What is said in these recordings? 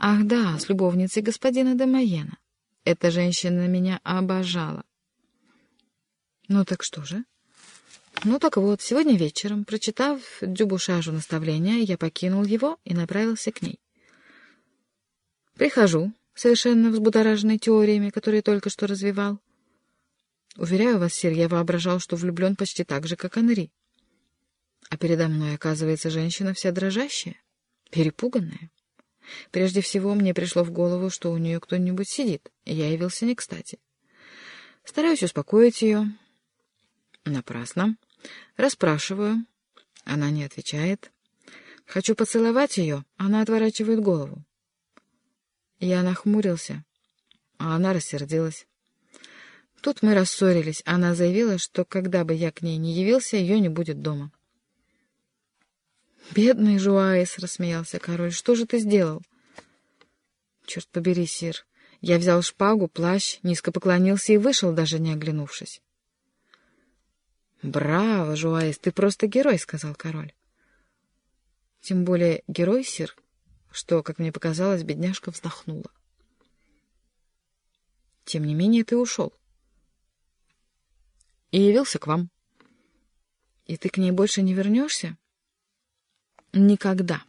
Ах да, с любовницей господина Демоена. Эта женщина меня обожала. Ну так что же? Ну так вот, сегодня вечером, прочитав Дюбушажу наставления, я покинул его и направился к ней. Прихожу, совершенно взбудораженный теориями, которые только что развивал. Уверяю вас, сир, я воображал, что влюблен почти так же, как Анри. А передо мной оказывается женщина вся дрожащая, перепуганная. Прежде всего мне пришло в голову, что у нее кто-нибудь сидит, и я явился не кстати. Стараюсь успокоить ее. Напрасно. Расспрашиваю. Она не отвечает. Хочу поцеловать ее, она отворачивает голову. Я нахмурился, а она рассердилась. Тут мы рассорились. Она заявила, что когда бы я к ней не явился, ее не будет дома. «Бедный Жуаис!» — рассмеялся король. «Что же ты сделал?» «Черт побери, сир!» Я взял шпагу, плащ, низко поклонился и вышел, даже не оглянувшись. «Браво, Жуаис, ты просто герой!» — сказал король. «Тем более герой, сир, что, как мне показалось, бедняжка вздохнула. Тем не менее ты ушел. И явился к вам. И ты к ней больше не вернешься?» Никогда.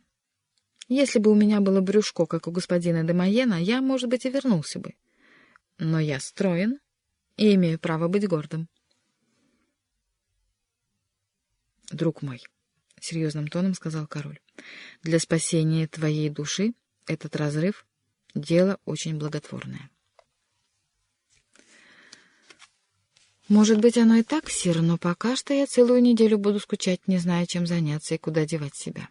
Если бы у меня было брюшко, как у господина Демоена, я, может быть, и вернулся бы. Но я строен и имею право быть гордым. Друг мой, — серьезным тоном сказал король, — для спасения твоей души этот разрыв — дело очень благотворное. Может быть, оно и так, Сир, но пока что я целую неделю буду скучать, не зная, чем заняться и куда девать себя.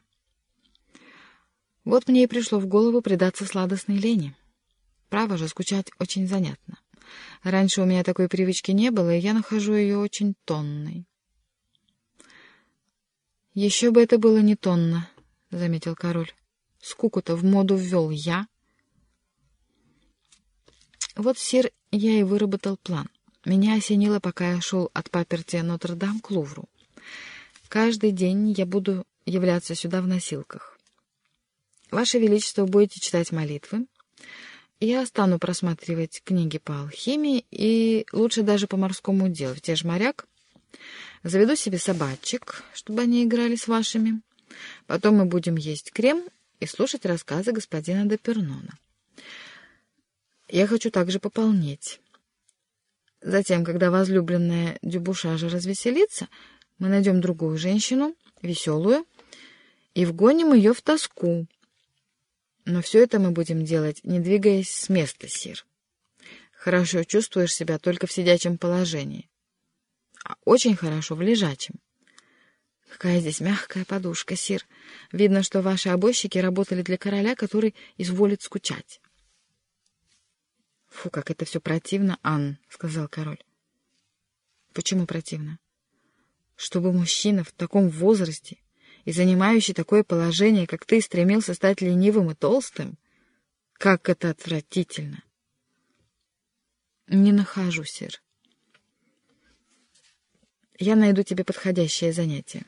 Вот мне и пришло в голову предаться сладостной лени. Право же, скучать очень занятно. Раньше у меня такой привычки не было, и я нахожу ее очень тонной. «Еще бы это было не тонно», — заметил король. «Скуку-то в моду ввел я». Вот, сир, я и выработал план. Меня осенило, пока я шел от паперти Нотр-Дам к Лувру. Каждый день я буду являться сюда в носилках. Ваше Величество, будете читать молитвы. Я стану просматривать книги по алхимии и лучше даже по морскому делу. Те же моряк. Заведу себе собачек, чтобы они играли с вашими. Потом мы будем есть крем и слушать рассказы господина Депернона. Я хочу также пополнеть. Затем, когда возлюбленная Дюбушажа развеселится, мы найдем другую женщину, веселую, и вгоним ее в тоску. Но все это мы будем делать, не двигаясь с места, Сир. Хорошо чувствуешь себя только в сидячем положении, а очень хорошо в лежачем. Какая здесь мягкая подушка, Сир. Видно, что ваши обойщики работали для короля, который изволит скучать. — Фу, как это все противно, Ан, — сказал король. — Почему противно? — Чтобы мужчина в таком возрасте и занимающий такое положение, как ты, стремился стать ленивым и толстым? Как это отвратительно! — Не нахожу, сир. Я найду тебе подходящее занятие.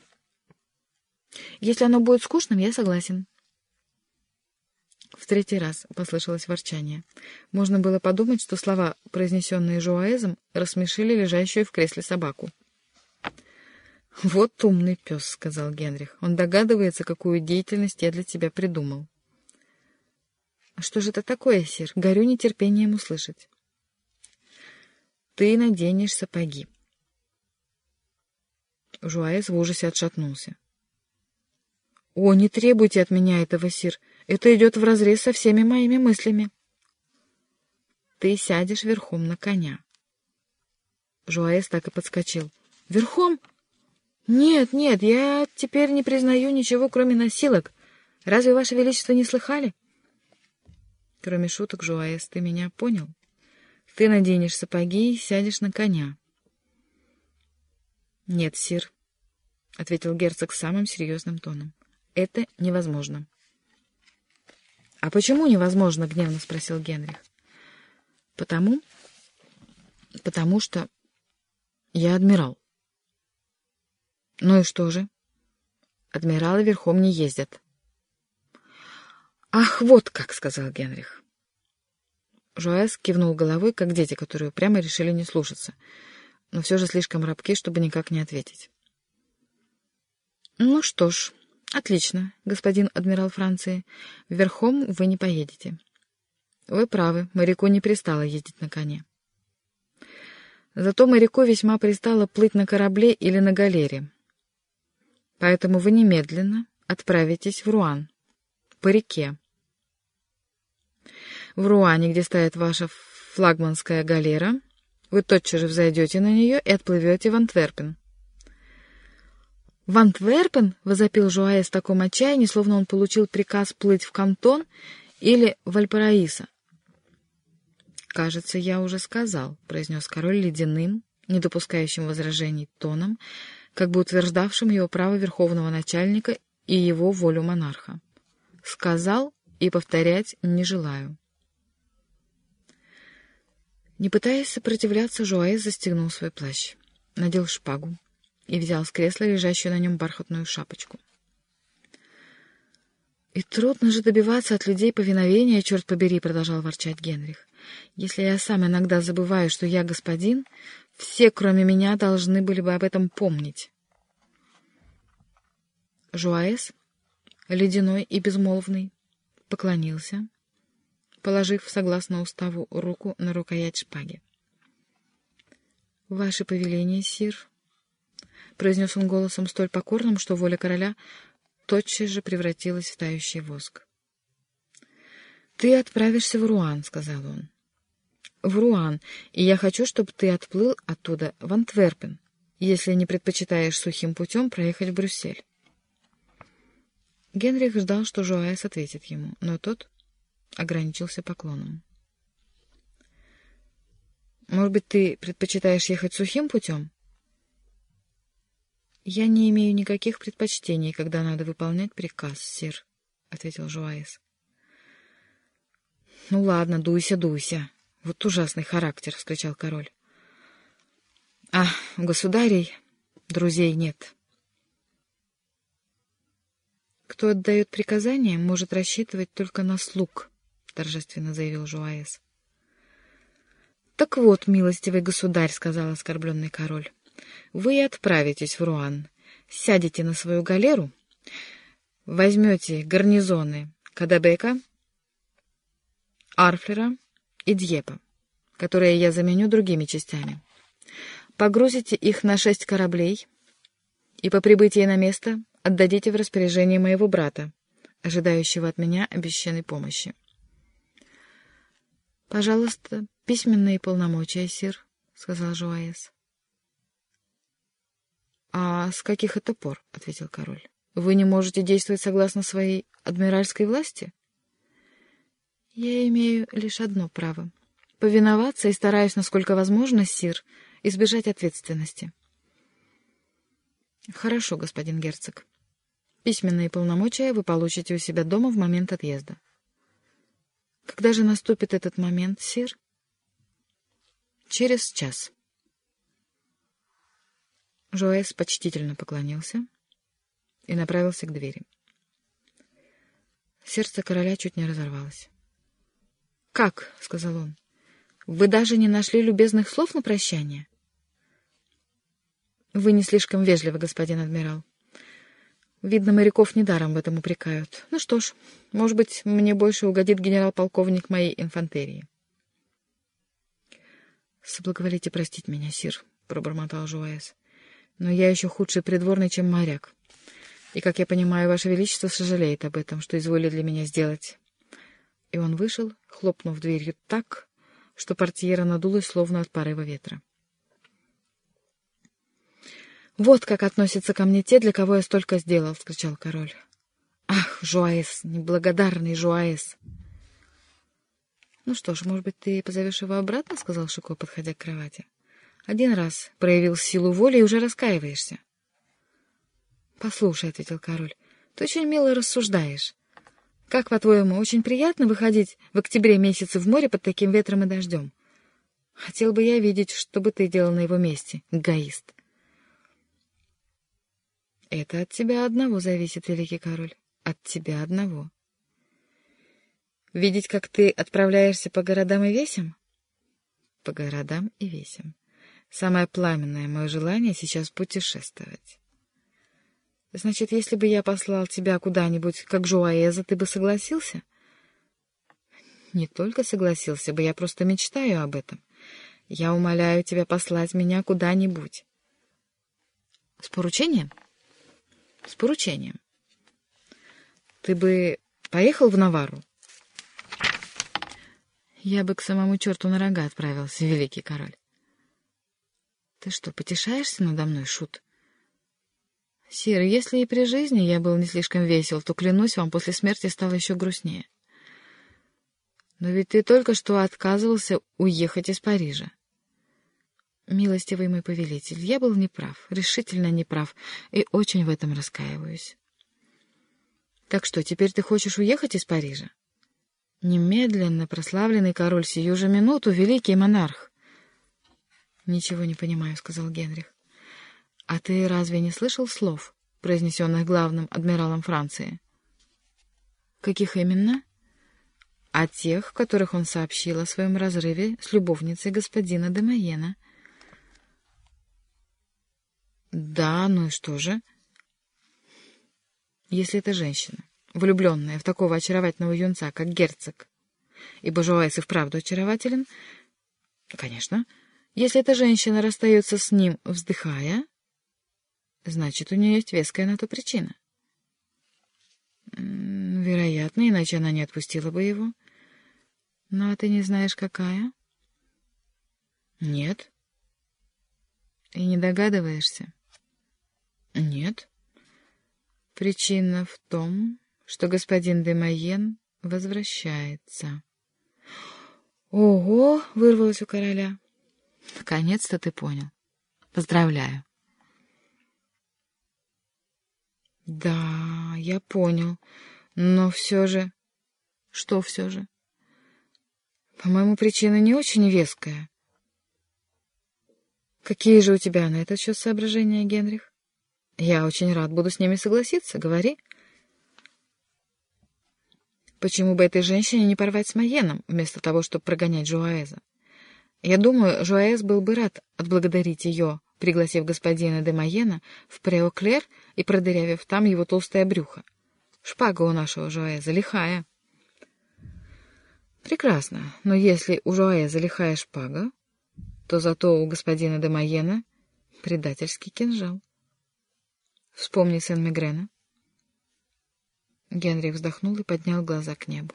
Если оно будет скучным, я согласен. В третий раз послышалось ворчание. Можно было подумать, что слова, произнесенные Жуаэзом, рассмешили лежащую в кресле собаку. «Вот умный пес», — сказал Генрих. «Он догадывается, какую деятельность я для тебя придумал». «А что же это такое, сир? Горю нетерпением услышать». «Ты наденешь сапоги». Жуаэз в ужасе отшатнулся. «О, не требуйте от меня этого, сир. Это идет вразрез со всеми моими мыслями. Ты сядешь верхом на коня. Жуаэс так и подскочил. Верхом? Нет, нет, я теперь не признаю ничего, кроме носилок. Разве, Ваше Величество, не слыхали? Кроме шуток, Жуаэс, ты меня понял? Ты наденешь сапоги и сядешь на коня. Нет, сир, — ответил герцог самым серьезным тоном. — Это невозможно. — А почему невозможно? — гневно спросил Генрих. — Потому... потому что я адмирал. — Ну и что же? Адмиралы верхом не ездят. «Ах, вот как!» — сказал Генрих. Жуэс кивнул головой, как дети, которые прямо решили не слушаться, но все же слишком рабки, чтобы никак не ответить. «Ну что ж, отлично, господин адмирал Франции. Верхом вы не поедете. Вы правы, моряку не пристало ездить на коне. Зато моряку весьма пристало плыть на корабле или на галере. Поэтому вы немедленно отправитесь в Руан, по реке. В Руане, где стоит ваша флагманская галера, вы тотчас же взойдете на нее и отплывете в Антверпен. «В Антверпен?» — возопил Жуае с таком отчаянием, словно он получил приказ плыть в Кантон или в Альпараисо. «Кажется, я уже сказал», — произнес король ледяным, не допускающим возражений тоном, как бы утверждавшим его право верховного начальника и его волю монарха. «Сказал и повторять не желаю». Не пытаясь сопротивляться, Жуае застегнул свой плащ, надел шпагу и взял с кресла лежащую на нем бархатную шапочку. «И трудно же добиваться от людей повиновения, черт побери», — продолжал ворчать Генрих. «Если я сам иногда забываю, что я господин, все, кроме меня, должны были бы об этом помнить». Жуаэс, ледяной и безмолвный, поклонился, положив, согласно уставу, руку на рукоять шпаги. «Ваше повеление, сир», — произнес он голосом столь покорным, что воля короля тотчас же превратилась в тающий воск. «Ты отправишься в Руан», — сказал он. «В Руан, и я хочу, чтобы ты отплыл оттуда в Антверпен, если не предпочитаешь сухим путем проехать в Брюссель». Генрих ждал, что Жуаэс ответит ему, но тот ограничился поклоном. «Может быть, ты предпочитаешь ехать сухим путем?» «Я не имею никаких предпочтений, когда надо выполнять приказ, сир», — ответил Жуаэс. «Ну ладно, дуйся, дуйся. Вот ужасный характер», — вскричал король. «А, у государей друзей нет». «Кто отдает приказания, может рассчитывать только на слуг», — торжественно заявил Жуаэс. «Так вот, милостивый государь», — сказал оскорбленный король, — «вы отправитесь в Руан, сядете на свою галеру, возьмете гарнизоны Кадабека, Арфлера и Дьепа, которые я заменю другими частями. Погрузите их на шесть кораблей и по прибытии на место отдадите в распоряжение моего брата, ожидающего от меня обещанной помощи. — Пожалуйста, письменные полномочия, сир, — сказал Жуаэс. — А с каких это пор? — ответил король. — Вы не можете действовать согласно своей адмиральской власти? — Я имею лишь одно право — повиноваться и стараюсь, насколько возможно, сир, избежать ответственности. — Хорошо, господин герцог. Письменные полномочия вы получите у себя дома в момент отъезда. Когда же наступит этот момент, сир? Через час. Жоэс почтительно поклонился и направился к двери. Сердце короля чуть не разорвалось. — Как? — сказал он. — Вы даже не нашли любезных слов на прощание? — Вы не слишком вежливы, господин адмирал. Видно, моряков недаром в этом упрекают. Ну что ж, может быть, мне больше угодит генерал-полковник моей инфантерии. — Соблаговолите простить меня, сир, — пробормотал Жуаэс. — Но я еще худший придворный, чем моряк. И, как я понимаю, Ваше Величество сожалеет об этом, что изволили для меня сделать. И он вышел, хлопнув дверью так, что портьера надулась, словно от порыва ветра. «Вот как относятся ко мне те, для кого я столько сделал!» — вскричал король. «Ах, Жуаэс, неблагодарный Жуаэс!» «Ну что ж, может быть, ты позовешь его обратно?» — сказал Шико, подходя к кровати. «Один раз проявил силу воли и уже раскаиваешься». «Послушай», — ответил король, — «ты очень мило рассуждаешь. Как, по-твоему, очень приятно выходить в октябре месяце в море под таким ветром и дождем? Хотел бы я видеть, что бы ты делал на его месте, эгоист». Это от тебя одного зависит, великий король. От тебя одного. Видеть, как ты отправляешься по городам и весям? По городам и весям. Самое пламенное мое желание сейчас путешествовать. Значит, если бы я послал тебя куда-нибудь, как Жуаэза, ты бы согласился? Не только согласился бы, я просто мечтаю об этом. Я умоляю тебя послать меня куда-нибудь. С поручением? С поручением. Ты бы поехал в Навару? Я бы к самому черту на рога отправился, великий король. Ты что, потешаешься надо мной, шут? Сир, если и при жизни я был не слишком весел, то, клянусь вам, после смерти стало еще грустнее. Но ведь ты только что отказывался уехать из Парижа. Милостивый мой повелитель, я был неправ, решительно неправ, и очень в этом раскаиваюсь. Так что, теперь ты хочешь уехать из Парижа? Немедленно, прославленный король, сию же минуту, великий монарх. Ничего не понимаю, — сказал Генрих. А ты разве не слышал слов, произнесенных главным адмиралом Франции? Каких именно? О тех, которых он сообщил о своем разрыве с любовницей господина де Майена. Да, ну и что же? Если это женщина, влюбленная в такого очаровательного юнца, как герцог, ибо Жуайс и вправду очарователен, конечно, если эта женщина расстается с ним, вздыхая, значит, у нее есть веская на то причина. Вероятно, иначе она не отпустила бы его. Ну, а ты не знаешь, какая? Нет. И не догадываешься? Нет. Причина в том, что господин де Майен возвращается. «Ого!» — вырвалось у короля. «Наконец-то ты понял. Поздравляю». «Да, я понял. Но все же...» «Что все же?» «По-моему, причина не очень веская». «Какие же у тебя на этот счет соображения, Генрих?» Я очень рад буду с ними согласиться. Говори. Почему бы этой женщине не порвать с Майеном, вместо того, чтобы прогонять Жуаэза? Я думаю, Жуаэз был бы рад отблагодарить ее, пригласив господина де Майена в Преоклер и продырявив там его толстое брюхо. Шпага у нашего Жуаэза лихая. Прекрасно, но если у Жуаэза лихая шпага, то зато у господина де Майена предательский кинжал. Вспомни Сен-Мигрена. Генри вздохнул и поднял глаза к небу.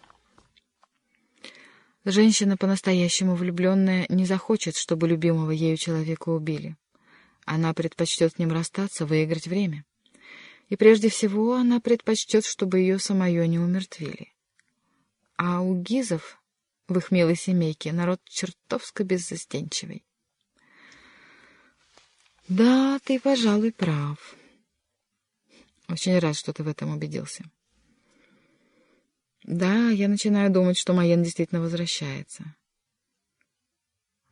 Женщина, по-настоящему влюбленная, не захочет, чтобы любимого ею человека убили. Она предпочтет с ним расстаться, выиграть время. И прежде всего она предпочтет, чтобы ее самое не умертвили. А у гизов в их милой семейке народ чертовско беззастенчивый. Да, ты, пожалуй, прав. Очень рад, что ты в этом убедился. Да, я начинаю думать, что Майен действительно возвращается.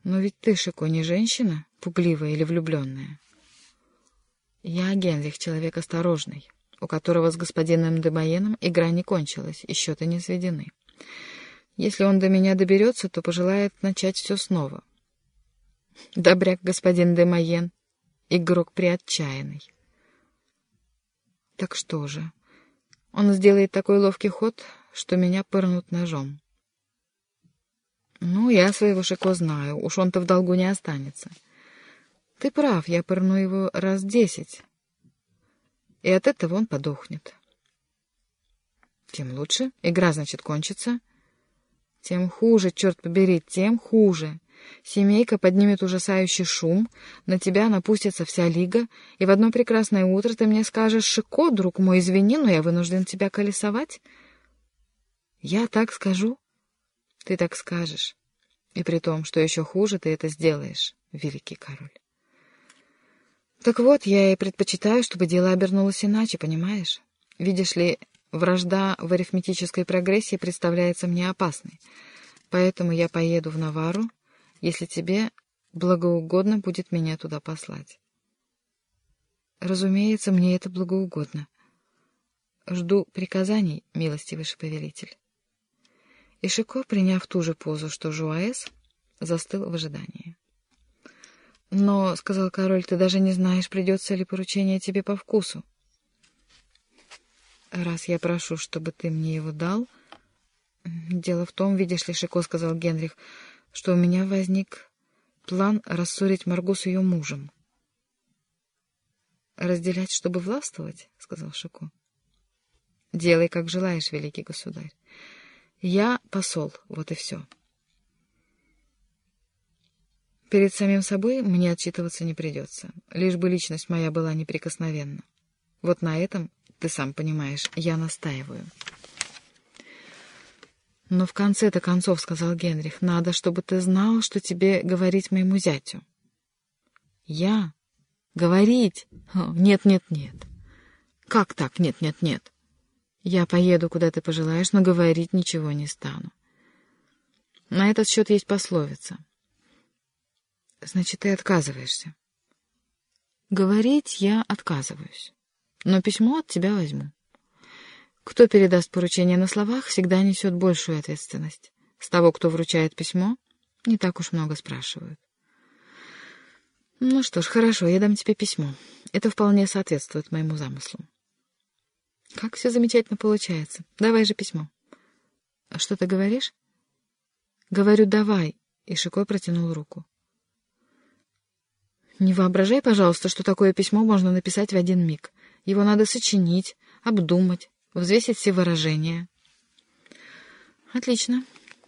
Но ведь ты, Шико, не женщина, пугливая или влюбленная. Я, Генрих, человек осторожный, у которого с господином Демаеном игра не кончилась, и счеты не сведены. Если он до меня доберется, то пожелает начать все снова. Добряк господин Демаен, игрок приотчаянный. Так что же? Он сделает такой ловкий ход, что меня пырнут ножом. Ну, я своего Шико знаю, уж он-то в долгу не останется. Ты прав, я пырну его раз десять. И от этого он подохнет. Тем лучше. Игра, значит, кончится. Тем хуже, черт побери, тем хуже. Семейка поднимет ужасающий шум, на тебя напустится вся лига, и в одно прекрасное утро ты мне скажешь, «Шико, друг мой, извини, но я вынужден тебя колесовать». Я так скажу? Ты так скажешь. И при том, что еще хуже, ты это сделаешь, великий король. Так вот, я и предпочитаю, чтобы дело обернулось иначе, понимаешь? Видишь ли, вражда в арифметической прогрессии представляется мне опасной. Поэтому я поеду в Навару, если тебе благоугодно будет меня туда послать. Разумеется, мне это благоугодно. Жду приказаний, милостивый повелитель. И Шико, приняв ту же позу, что Жуаэс, застыл в ожидании. «Но, — сказал король, — ты даже не знаешь, придется ли поручение тебе по вкусу. Раз я прошу, чтобы ты мне его дал... Дело в том, видишь ли, Шико, — сказал Генрих, — что у меня возник план рассорить Маргу с ее мужем. «Разделять, чтобы властвовать?» — сказал Шико. «Делай, как желаешь, великий государь. Я посол, вот и все». Перед самим собой мне отчитываться не придется, лишь бы личность моя была неприкосновенна. Вот на этом, ты сам понимаешь, я настаиваю. Но в конце-то концов, — сказал Генрих, — надо, чтобы ты знал, что тебе говорить моему зятю. Я? Говорить? Нет, нет, нет. Как так? Нет, нет, нет. Я поеду, куда ты пожелаешь, но говорить ничего не стану. На этот счет есть пословица. Значит, ты отказываешься. Говорить я отказываюсь, но письмо от тебя возьму. Кто передаст поручение на словах, всегда несет большую ответственность. С того, кто вручает письмо, не так уж много спрашивают. Ну что ж, хорошо, я дам тебе письмо. Это вполне соответствует моему замыслу. Как все замечательно получается. Давай же письмо. А что ты говоришь? Говорю, давай. И Шикой протянул руку. Не воображай, пожалуйста, что такое письмо можно написать в один миг. Его надо сочинить, обдумать, взвесить все выражения. Отлично.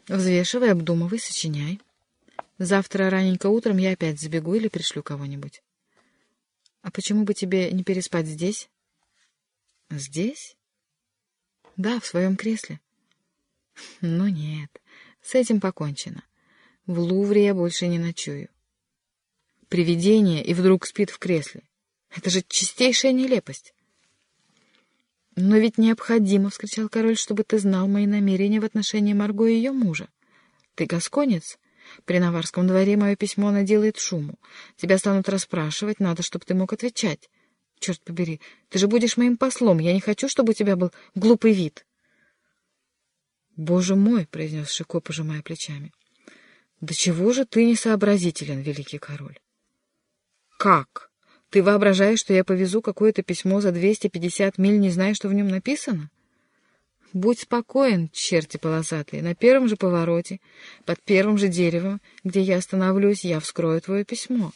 Взвешивай, обдумывай, сочиняй. Завтра раненько утром я опять забегу или пришлю кого-нибудь. А почему бы тебе не переспать здесь? Здесь? Да, в своем кресле. Но нет, с этим покончено. В Лувре я больше не ночую. Привидение и вдруг спит в кресле. Это же чистейшая нелепость. «Но ведь необходимо, — вскричал король, — чтобы ты знал мои намерения в отношении Марго и ее мужа. Ты гасконец. При Наварском дворе мое письмо наделает шуму. Тебя станут расспрашивать, надо, чтобы ты мог отвечать. Черт побери, ты же будешь моим послом, я не хочу, чтобы у тебя был глупый вид». «Боже мой!» — произнес Шико, пожимая плечами. «Да чего же ты несообразителен, великий король?» «Как?» Ты воображаешь, что я повезу какое-то письмо за 250 миль, не зная, что в нем написано? Будь спокоен, черти полосатые, на первом же повороте, под первым же деревом, где я остановлюсь, я вскрою твое письмо.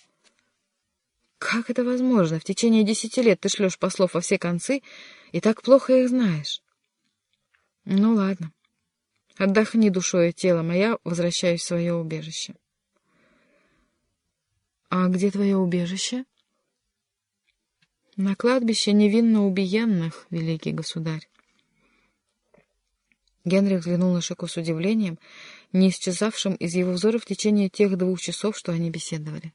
Как это возможно? В течение десяти лет ты шлешь послов во все концы, и так плохо их знаешь. Ну, ладно. Отдохни душой и телом, а я возвращаюсь в свое убежище. — А где твое убежище? — на кладбище невинно убиенных, великий государь. Генрих взглянул на Шико с удивлением, не исчезавшим из его взора в течение тех двух часов, что они беседовали.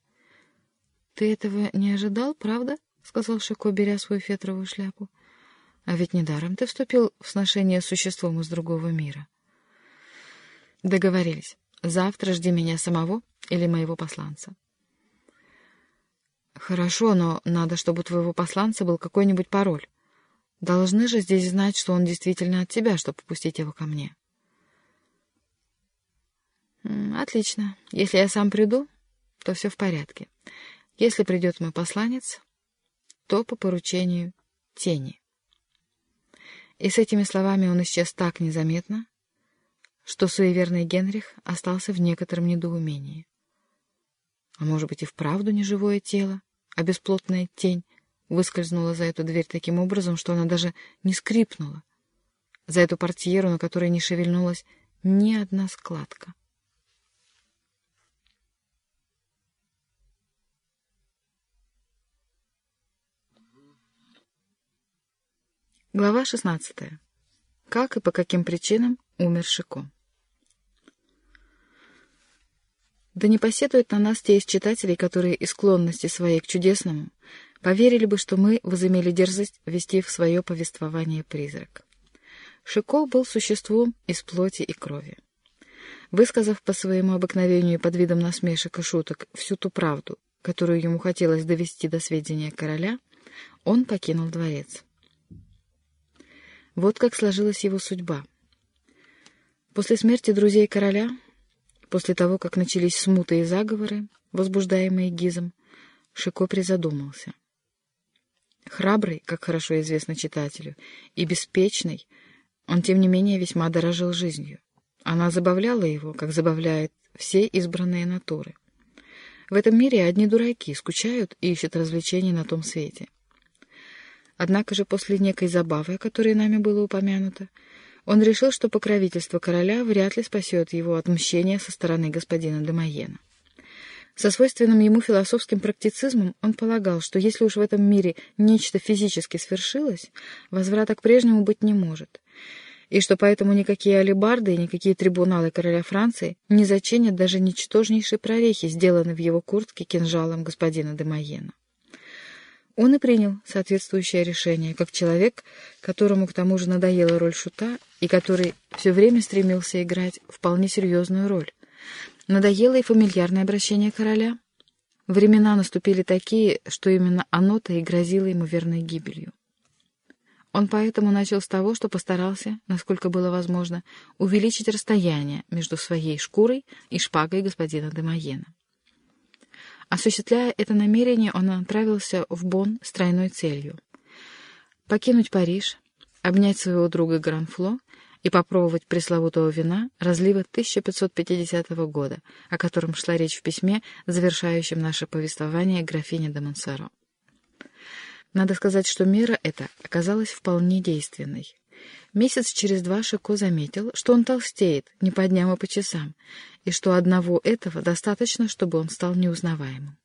— Ты этого не ожидал, правда? — сказал Шико, беря свою фетровую шляпу. — А ведь недаром ты вступил в сношение с существом из другого мира. — Договорились. Завтра жди меня самого или моего посланца. Хорошо, но надо, чтобы у твоего посланца был какой-нибудь пароль. Должны же здесь знать, что он действительно от тебя, чтобы пустить его ко мне. Отлично. Если я сам приду, то все в порядке. Если придет мой посланец, то по поручению тени. И с этими словами он исчез так незаметно, что суеверный Генрих остался в некотором недоумении. А может быть и вправду не живое тело, а бесплотная тень выскользнула за эту дверь таким образом, что она даже не скрипнула, за эту портьеру, на которой не шевельнулась ни одна складка. Глава шестнадцатая. Как и по каким причинам умер Шико. Да не поседуют на нас те из читателей, которые из склонности своей к чудесному поверили бы, что мы возымели дерзость вести в свое повествование призрак. Шико был существом из плоти и крови. Высказав по своему обыкновению под видом насмешек и шуток всю ту правду, которую ему хотелось довести до сведения короля, он покинул дворец. Вот как сложилась его судьба — После смерти друзей короля, после того, как начались смуты и заговоры, возбуждаемые Гизом, Шико призадумался. Храбрый, как хорошо известно читателю, и беспечный, он, тем не менее, весьма дорожил жизнью. Она забавляла его, как забавляет все избранные натуры. В этом мире одни дураки скучают и ищут развлечений на том свете. Однако же после некой забавы, о которой нами было упомянуто, он решил, что покровительство короля вряд ли спасет его от мщения со стороны господина Демоена. Со свойственным ему философским практицизмом он полагал, что если уж в этом мире нечто физически свершилось, возврата к прежнему быть не может, и что поэтому никакие алибарды и никакие трибуналы короля Франции не зачинят даже ничтожнейшей прорехи, сделанной в его куртке кинжалом господина де Майена. Он и принял соответствующее решение, как человек, которому к тому же надоела роль шута и который все время стремился играть вполне серьезную роль. Надоело и фамильярное обращение короля. Времена наступили такие, что именно оно-то и грозило ему верной гибелью. Он поэтому начал с того, что постарался, насколько было возможно, увеличить расстояние между своей шкурой и шпагой господина Демоена. Осуществляя это намерение, он отправился в Бонн с тройной целью — покинуть Париж, обнять своего друга Гранфло и попробовать пресловутого вина разлива 1550 года, о котором шла речь в письме, завершающем наше повествование графине де Монсоро. Надо сказать, что мера эта оказалась вполне действенной. Месяц через два Шико заметил, что он толстеет не по дням, а по часам, и что одного этого достаточно, чтобы он стал неузнаваемым.